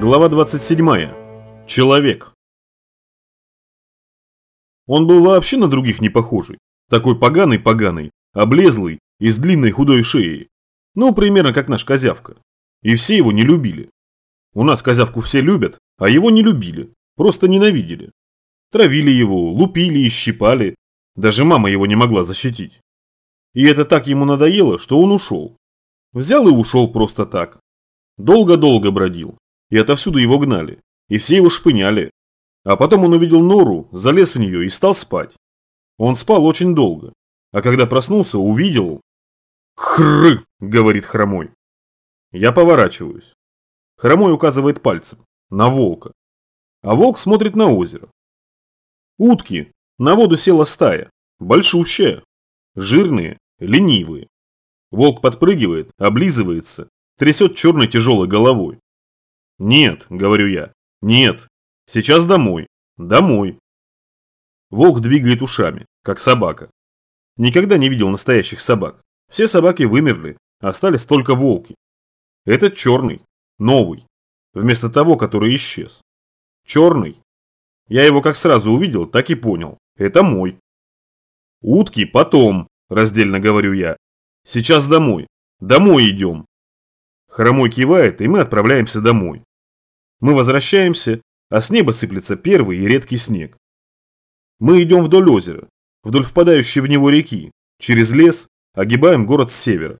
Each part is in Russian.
Глава 27. Человек. Он был вообще на других не похожий. Такой поганый-поганый, облезлый и с длинной худой шеей. Ну, примерно как наш козявка. И все его не любили. У нас козявку все любят, а его не любили. Просто ненавидели. Травили его, лупили и щипали. Даже мама его не могла защитить. И это так ему надоело, что он ушел. Взял и ушел просто так. Долго-долго бродил, и отовсюду его гнали, и все его шпыняли. А потом он увидел нору, залез в нее и стал спать. Он спал очень долго, а когда проснулся, увидел... «Хры!» – говорит Хромой. Я поворачиваюсь. Хромой указывает пальцем. На волка. А волк смотрит на озеро. Утки. На воду села стая. Большущая. Жирные, ленивые. Волк подпрыгивает, облизывается, трясет черной тяжелой головой. «Нет», — говорю я, — «нет. Сейчас домой. Домой». Волк двигает ушами, как собака. Никогда не видел настоящих собак. Все собаки вымерли, остались только волки. Этот черный, новый, вместо того, который исчез. Черный. Я его как сразу увидел, так и понял. Это мой. Утки потом, раздельно говорю я. Сейчас домой. Домой идем. Хромой кивает, и мы отправляемся домой. Мы возвращаемся, а с неба сыплется первый и редкий снег. Мы идем вдоль озера, вдоль впадающей в него реки, через лес, огибаем город с севера.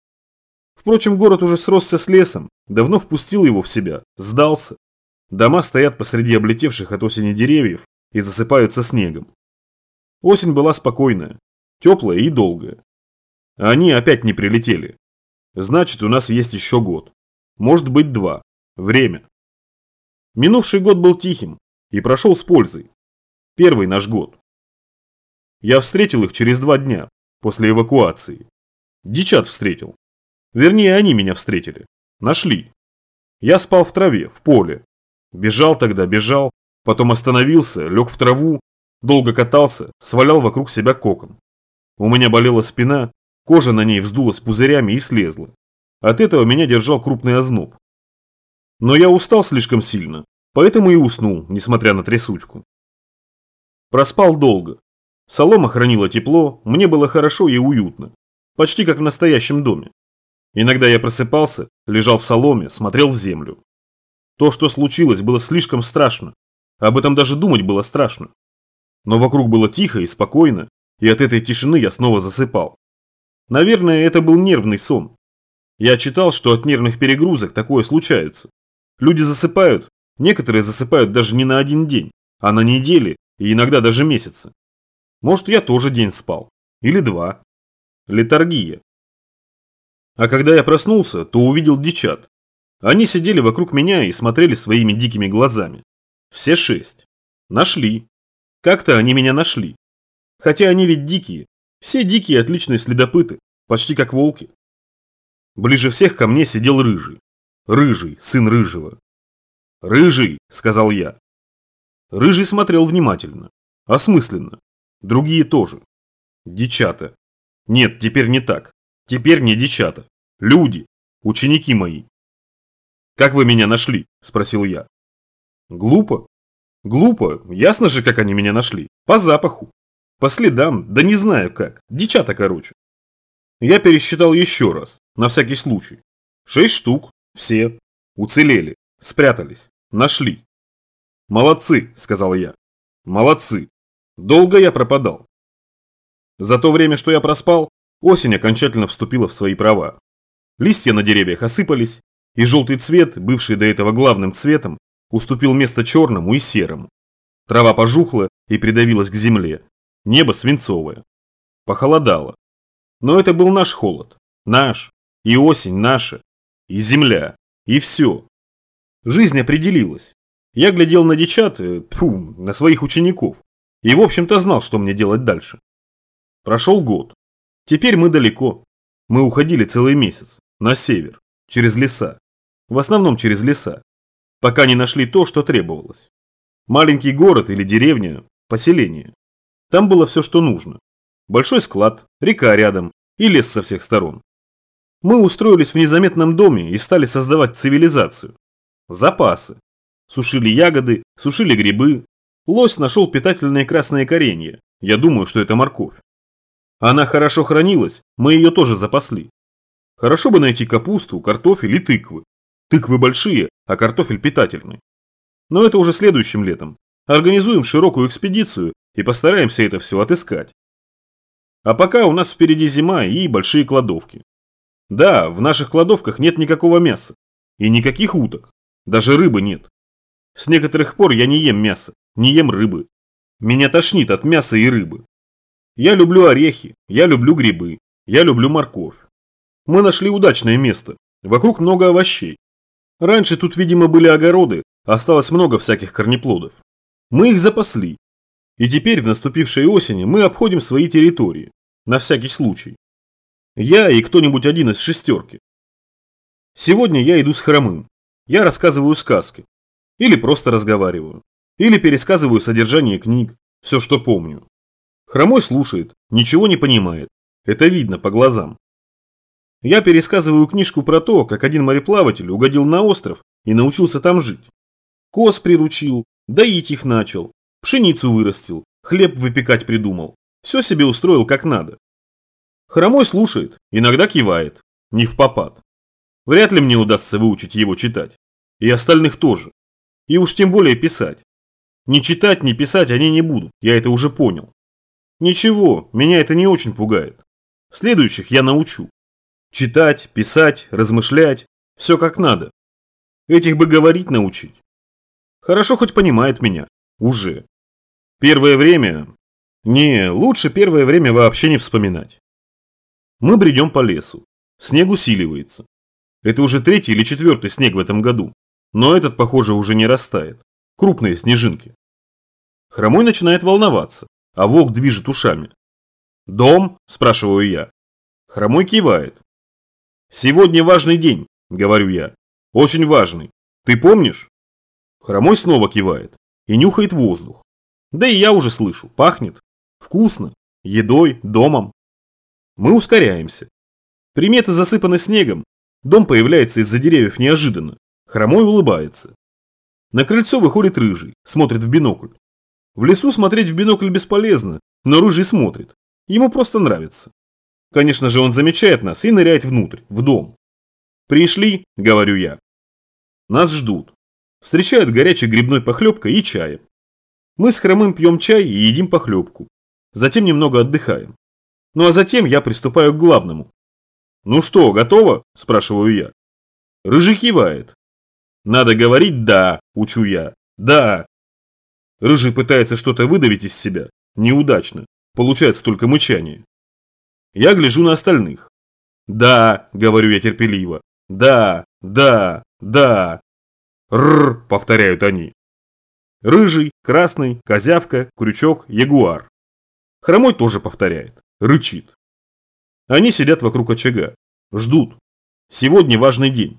Впрочем, город уже сросся с лесом, давно впустил его в себя, сдался. Дома стоят посреди облетевших от осени деревьев и засыпаются снегом. Осень была спокойная, теплая и долгая. А они опять не прилетели. Значит, у нас есть еще год. Может быть, два. Время. Минувший год был тихим и прошел с пользой. Первый наш год. Я встретил их через два дня, после эвакуации. Дичат встретил. Вернее, они меня встретили. Нашли. Я спал в траве, в поле. Бежал тогда, бежал, потом остановился, лег в траву, долго катался, свалял вокруг себя кокон. У меня болела спина, кожа на ней вздулась пузырями и слезла. От этого меня держал крупный озноб. Но я устал слишком сильно, поэтому и уснул, несмотря на трясучку. Проспал долго. Солома хранила тепло, мне было хорошо и уютно. Почти как в настоящем доме. Иногда я просыпался, лежал в соломе, смотрел в землю. То, что случилось, было слишком страшно. Об этом даже думать было страшно. Но вокруг было тихо и спокойно, и от этой тишины я снова засыпал. Наверное, это был нервный сон. Я читал, что от нервных перегрузок такое случается. Люди засыпают, некоторые засыпают даже не на один день, а на недели и иногда даже месяцы. Может, я тоже день спал. Или два. Летаргия. А когда я проснулся, то увидел дичат. Они сидели вокруг меня и смотрели своими дикими глазами. Все шесть. Нашли. Как-то они меня нашли. Хотя они ведь дикие. Все дикие отличные следопыты. Почти как волки. Ближе всех ко мне сидел Рыжий. Рыжий, сын Рыжего. «Рыжий!» – сказал я. Рыжий смотрел внимательно. Осмысленно. Другие тоже. Дичата. Нет, теперь не так. Теперь не дичата. Люди. Ученики мои. «Как вы меня нашли?» – спросил я. «Глупо. Глупо. Ясно же, как они меня нашли. По запаху. По следам. Да не знаю как. Дичата, короче». Я пересчитал еще раз, на всякий случай. Шесть штук. Все. Уцелели. Спрятались. Нашли. «Молодцы», – сказал я. «Молодцы. Долго я пропадал». За то время, что я проспал, осень окончательно вступила в свои права. Листья на деревьях осыпались, и желтый цвет, бывший до этого главным цветом, уступил место черному и серому. Трава пожухла и придавилась к земле. Небо свинцовое. Похолодало. Но это был наш холод. Наш. И осень наша. И земля. И все. Жизнь определилась. Я глядел на дичат, тьфу, на своих учеников. И в общем-то знал, что мне делать дальше. Прошел год. Теперь мы далеко. Мы уходили целый месяц. На север. Через леса. В основном через леса. Пока не нашли то, что требовалось. Маленький город или деревня, поселение. Там было все, что нужно. Большой склад, река рядом и лес со всех сторон. Мы устроились в незаметном доме и стали создавать цивилизацию. Запасы. Сушили ягоды, сушили грибы. Лось нашел питательные красные коренья. Я думаю, что это морковь. Она хорошо хранилась, мы ее тоже запасли. Хорошо бы найти капусту, картофель и тыквы. Тыквы большие, а картофель питательный. Но это уже следующим летом. Организуем широкую экспедицию и постараемся это все отыскать. А пока у нас впереди зима и большие кладовки. Да, в наших кладовках нет никакого мяса. И никаких уток. Даже рыбы нет. С некоторых пор я не ем мясо, не ем рыбы. Меня тошнит от мяса и рыбы. Я люблю орехи, я люблю грибы, я люблю морковь. Мы нашли удачное место. Вокруг много овощей. Раньше тут, видимо, были огороды, осталось много всяких корнеплодов. Мы их запасли. И теперь в наступившей осени мы обходим свои территории. На всякий случай. Я и кто-нибудь один из шестерки. Сегодня я иду с хромым. Я рассказываю сказки. Или просто разговариваю. Или пересказываю содержание книг. Все, что помню. Хромой слушает, ничего не понимает. Это видно по глазам. Я пересказываю книжку про то, как один мореплаватель угодил на остров и научился там жить. Коз приручил, доить их начал, пшеницу вырастил, хлеб выпекать придумал. Все себе устроил как надо. Хромой слушает, иногда кивает, не в попад. Вряд ли мне удастся выучить его читать. И остальных тоже. И уж тем более писать. Ни читать, ни писать они не будут, я это уже понял. Ничего, меня это не очень пугает. Следующих я научу. Читать, писать, размышлять, все как надо. Этих бы говорить научить. Хорошо хоть понимает меня. Уже. Первое время... Не, лучше первое время вообще не вспоминать. Мы бредем по лесу. Снег усиливается. Это уже третий или четвертый снег в этом году. Но этот, похоже, уже не растает. Крупные снежинки. Хромой начинает волноваться а волк движет ушами. «Дом?» – спрашиваю я. Хромой кивает. «Сегодня важный день», – говорю я. «Очень важный. Ты помнишь?» Хромой снова кивает и нюхает воздух. Да и я уже слышу, пахнет. Вкусно. Едой, домом. Мы ускоряемся. Приметы засыпаны снегом. Дом появляется из-за деревьев неожиданно. Хромой улыбается. На крыльцо выходит рыжий, смотрит в бинокль. В лесу смотреть в бинокль бесполезно, но рыжий смотрит. Ему просто нравится. Конечно же, он замечает нас и ныряет внутрь, в дом. «Пришли», – говорю я. Нас ждут. Встречают горячей грибной похлебкой и чаем. Мы с хромым пьем чай и едим похлебку. Затем немного отдыхаем. Ну а затем я приступаю к главному. «Ну что, готово?» – спрашиваю я. Рыжий кивает. «Надо говорить «да», – учу я. «Да, Рыжий пытается что-то выдавить из себя. Неудачно. Получается только мычание. Я гляжу на остальных. «Да», — говорю я терпеливо. «Да, да, да». «Рррр», — повторяют они. Рыжий, красный, козявка, крючок, ягуар. Хромой тоже повторяет. Рычит. Они сидят вокруг очага. Ждут. Сегодня важный день.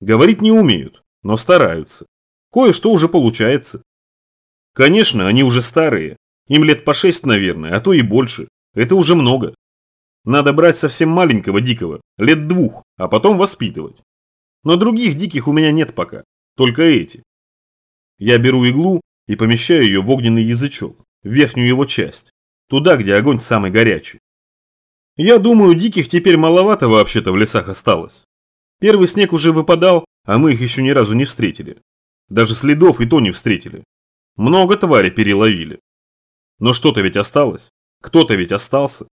Говорить не умеют, но стараются. Кое-что уже получается. Конечно, они уже старые. Им лет по шесть, наверное, а то и больше. Это уже много. Надо брать совсем маленького дикого, лет двух, а потом воспитывать. Но других диких у меня нет пока, только эти. Я беру иглу и помещаю ее в огненный язычок, в верхнюю его часть, туда, где огонь самый горячий. Я думаю, диких теперь маловато вообще-то в лесах осталось. Первый снег уже выпадал, а мы их еще ни разу не встретили. Даже следов и то не встретили. Много тварей переловили. Но что-то ведь осталось. Кто-то ведь остался.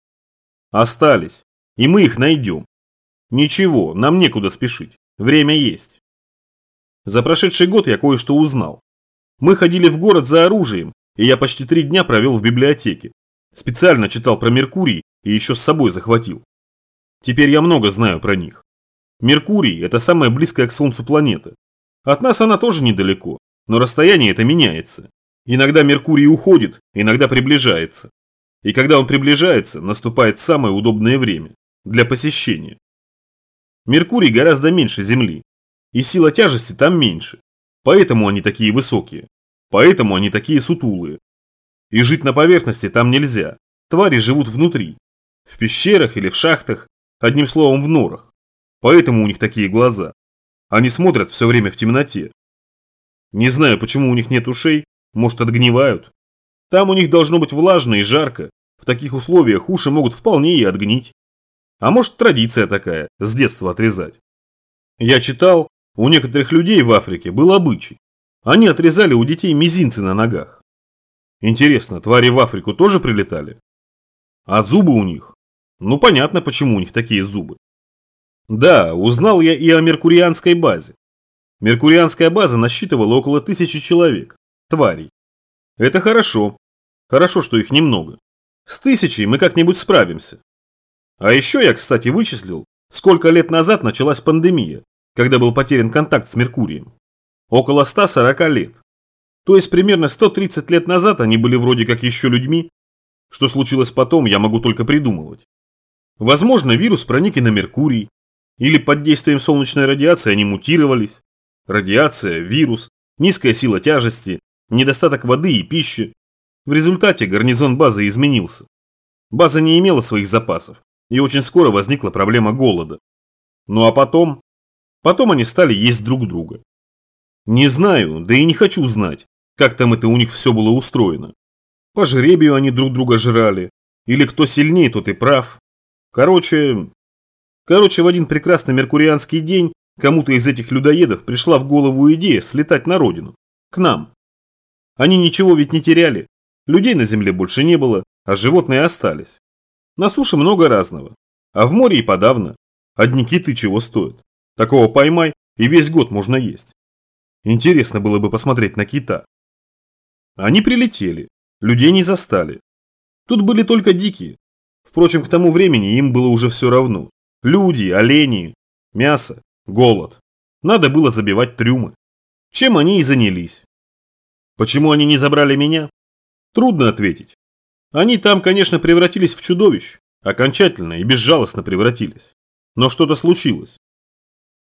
Остались. И мы их найдем. Ничего, нам некуда спешить. Время есть. За прошедший год я кое-что узнал. Мы ходили в город за оружием, и я почти три дня провел в библиотеке. Специально читал про Меркурий и еще с собой захватил. Теперь я много знаю про них. Меркурий – это самая близкая к Солнцу планета. От нас она тоже недалеко, но расстояние это меняется. Иногда Меркурий уходит, иногда приближается. И когда он приближается, наступает самое удобное время для посещения. Меркурий гораздо меньше Земли, и сила тяжести там меньше. Поэтому они такие высокие. Поэтому они такие сутулые. И жить на поверхности там нельзя. Твари живут внутри. В пещерах или в шахтах, одним словом в норах. Поэтому у них такие глаза. Они смотрят все время в темноте. Не знаю, почему у них нет ушей, может отгнивают. Там у них должно быть влажно и жарко, в таких условиях уши могут вполне и отгнить. А может традиция такая, с детства отрезать. Я читал, у некоторых людей в Африке был обычай. Они отрезали у детей мизинцы на ногах. Интересно, твари в Африку тоже прилетали? А зубы у них? Ну понятно, почему у них такие зубы. Да, узнал я и о меркурианской базе. Меркурианская база насчитывала около тысячи человек, тварей. Это хорошо. Хорошо, что их немного. С тысячей мы как-нибудь справимся. А еще я, кстати, вычислил, сколько лет назад началась пандемия, когда был потерян контакт с Меркурием. Около 140 лет. То есть примерно 130 лет назад они были вроде как еще людьми. Что случилось потом, я могу только придумывать. Возможно, вирус проник и на Меркурий. Или под действием солнечной радиации они мутировались. Радиация, вирус, низкая сила тяжести, недостаток воды и пищи. В результате гарнизон базы изменился. База не имела своих запасов, и очень скоро возникла проблема голода. Ну а потом? Потом они стали есть друг друга. Не знаю, да и не хочу знать, как там это у них все было устроено. По жребию они друг друга жрали, или кто сильнее, тот и прав. Короче... Короче, в один прекрасный меркурианский день кому-то из этих людоедов пришла в голову идея слетать на родину, к нам. Они ничего ведь не теряли, Людей на земле больше не было, а животные остались. На суше много разного, а в море и подавно. Одни киты чего стоят. Такого поймай, и весь год можно есть. Интересно было бы посмотреть на кита. Они прилетели, людей не застали. Тут были только дикие. Впрочем, к тому времени им было уже все равно. Люди, олени, мясо, голод. Надо было забивать трюмы. Чем они и занялись. Почему они не забрали меня? Трудно ответить. Они там, конечно, превратились в чудовищ, окончательно и безжалостно превратились. Но что-то случилось.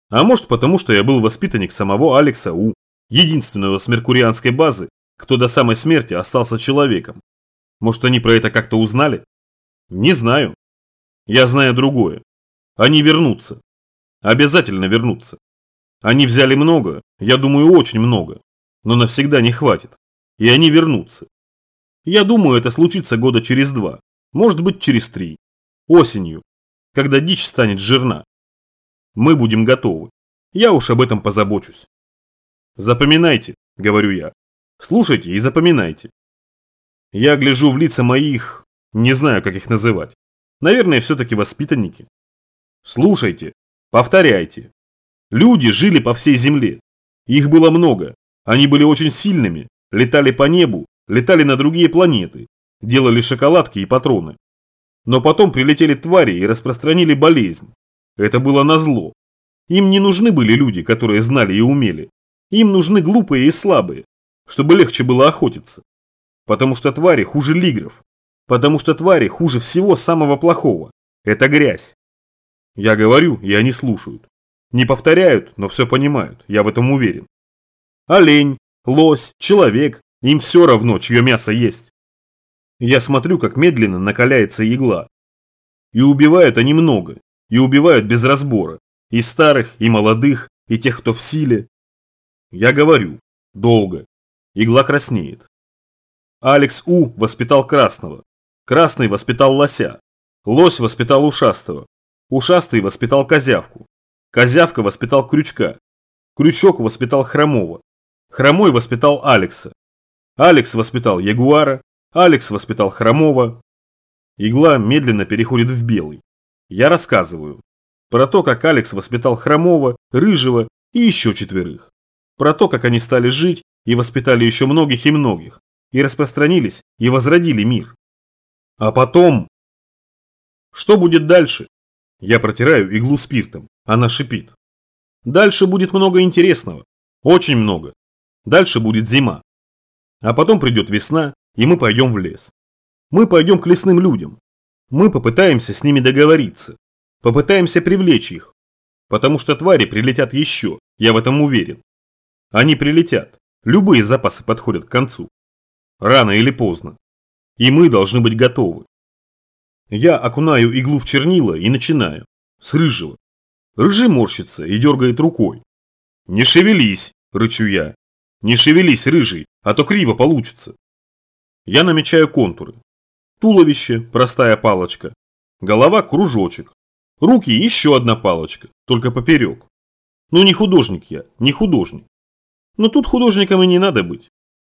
А может потому, что я был воспитанник самого Алекса У, единственного с меркурианской базы, кто до самой смерти остался человеком. Может они про это как-то узнали? Не знаю. Я знаю другое. Они вернутся. Обязательно вернутся. Они взяли много, я думаю очень много, но навсегда не хватит. И они вернутся. Я думаю, это случится года через два, может быть через три. Осенью, когда дичь станет жирна. Мы будем готовы. Я уж об этом позабочусь. Запоминайте, говорю я. Слушайте и запоминайте. Я гляжу в лица моих, не знаю, как их называть. Наверное, все-таки воспитанники. Слушайте, повторяйте. Люди жили по всей земле. Их было много. Они были очень сильными, летали по небу, летали на другие планеты, делали шоколадки и патроны. Но потом прилетели твари и распространили болезнь. Это было назло. Им не нужны были люди, которые знали и умели. Им нужны глупые и слабые, чтобы легче было охотиться. Потому что твари хуже лигров. Потому что твари хуже всего самого плохого. Это грязь. Я говорю, и они слушают. Не повторяют, но все понимают, я в этом уверен. Олень, лось, человек, им все равно, чье мясо есть. Я смотрю, как медленно накаляется игла. И убивают они много, и убивают без разбора. И старых, и молодых, и тех, кто в силе. Я говорю, долго. Игла краснеет. Алекс У воспитал красного. Красный воспитал лося. Лось воспитал ушастого. Ушастый воспитал козявку. Козявка воспитал крючка. Крючок воспитал хромого. Хромой воспитал Алекса. Алекс воспитал Ягуара, Алекс воспитал Хромова. Игла медленно переходит в белый. Я рассказываю. Про то, как Алекс воспитал Хромова, Рыжего и еще четверых. Про то, как они стали жить и воспитали еще многих и многих. И распространились и возродили мир. А потом... Что будет дальше? Я протираю иглу спиртом. Она шипит. Дальше будет много интересного. Очень много. Дальше будет зима. А потом придет весна, и мы пойдем в лес. Мы пойдем к лесным людям. Мы попытаемся с ними договориться. Попытаемся привлечь их. Потому что твари прилетят еще, я в этом уверен. Они прилетят. Любые запасы подходят к концу. Рано или поздно. И мы должны быть готовы. Я окунаю иглу в чернила и начинаю. С рыжего. Рыжий морщится и дергает рукой. «Не шевелись!» – рычу я. Не шевелись, рыжий, а то криво получится. Я намечаю контуры. Туловище – простая палочка. Голова – кружочек. Руки – еще одна палочка, только поперек. Ну не художник я, не художник. Но тут художникам и не надо быть.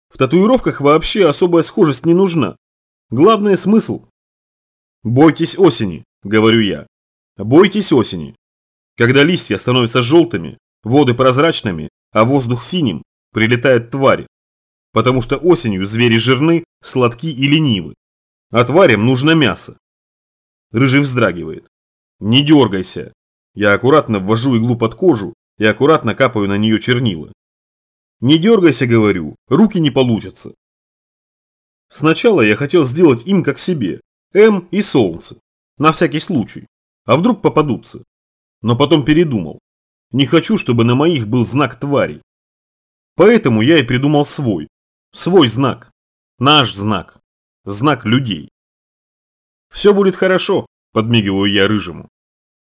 В татуировках вообще особая схожесть не нужна. Главный смысл. Бойтесь осени, говорю я. Бойтесь осени. Когда листья становятся желтыми, воды прозрачными, а воздух синим, прилетают твари. Потому что осенью звери жирны, сладки и ленивы. А тварям нужно мясо. Рыжий вздрагивает. Не дергайся. Я аккуратно ввожу иглу под кожу и аккуратно капаю на нее чернила. Не дергайся, говорю, руки не получатся. Сначала я хотел сделать им как себе, М и Солнце, на всякий случай, а вдруг попадутся. Но потом передумал. Не хочу, чтобы на моих был знак тварей. Поэтому я и придумал свой. Свой знак. Наш знак. Знак людей. Все будет хорошо, подмигиваю я рыжему.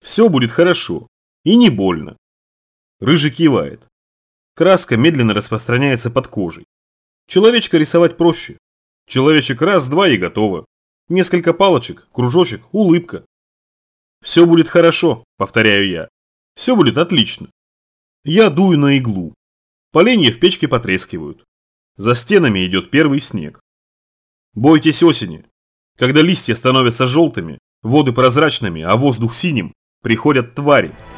Все будет хорошо. И не больно. Рыжий кивает. Краска медленно распространяется под кожей. Человечка рисовать проще. Человечек раз-два и готово. Несколько палочек, кружочек, улыбка. Все будет хорошо, повторяю я. Все будет отлично. Я дую на иглу. Поленья в печке потрескивают. За стенами идет первый снег. Бойтесь осени. Когда листья становятся желтыми, воды прозрачными, а воздух синим, приходят твари –